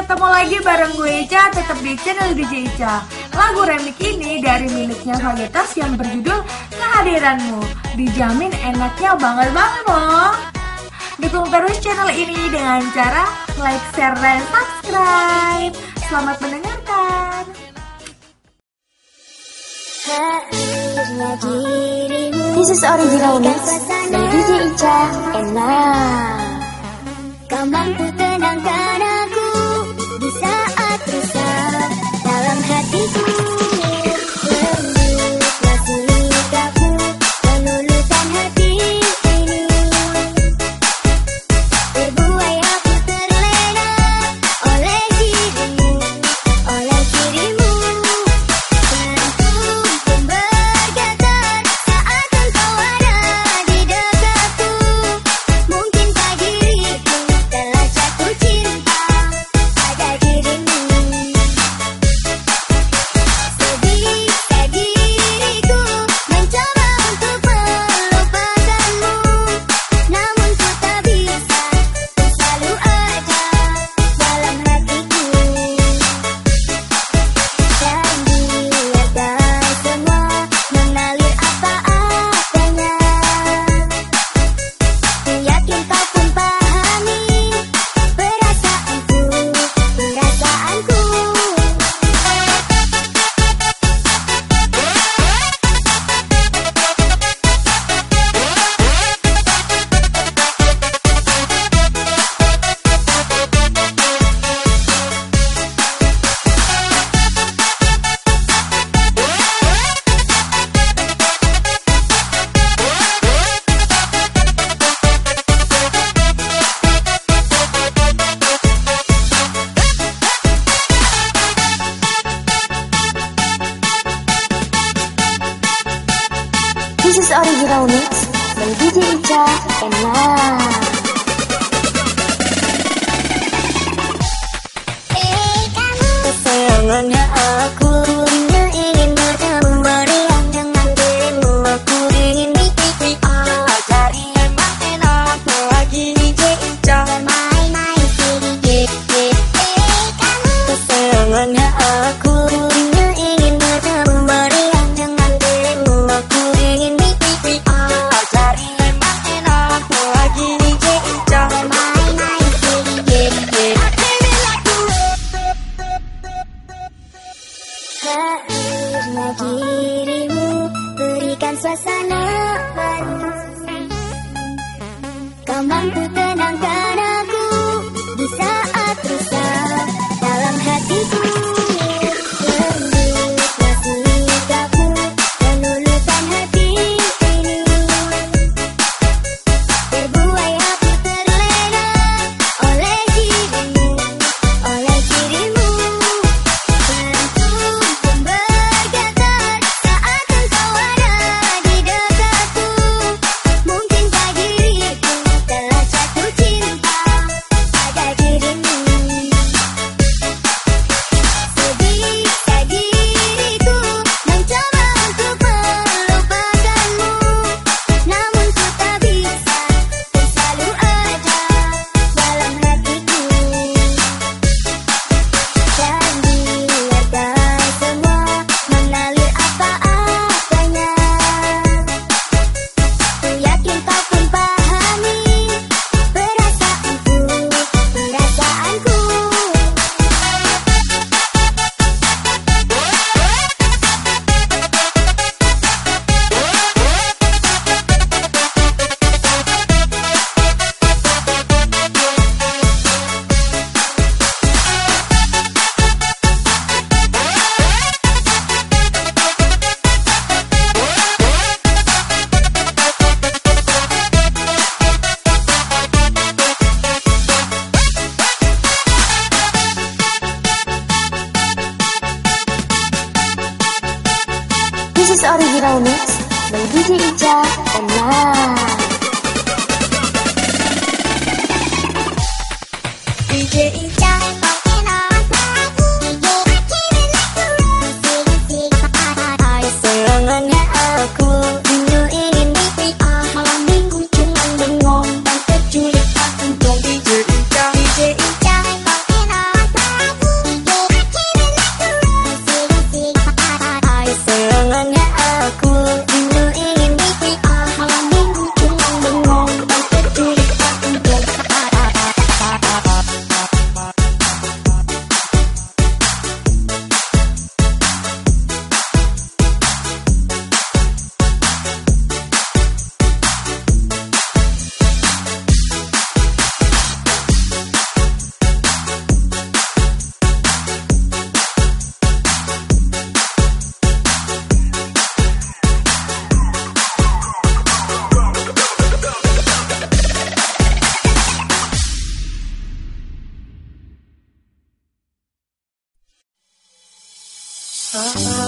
ketemu lagi bareng gue Ica tetap di channel DJ Ica. Lagu remix ini dari miliknya Vagetas yang berjudul Kehadiranmu. Dijamin enaknya banget banget loh. Dukung terus channel ini dengan cara like, share, dan subscribe. Selamat mendengarkan. This is original mix dari DJ Ica Enak. Kamu Original mix dan DJ Ica Enak.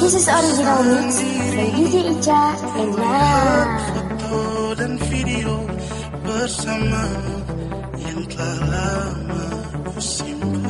This is original mix by DJ Ica and Nara. dan video bersama yang telah lama simpan.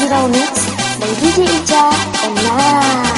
Hero Mix by DJ Ija and Nana.